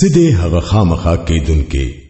سده هغه خامخا کیدونکې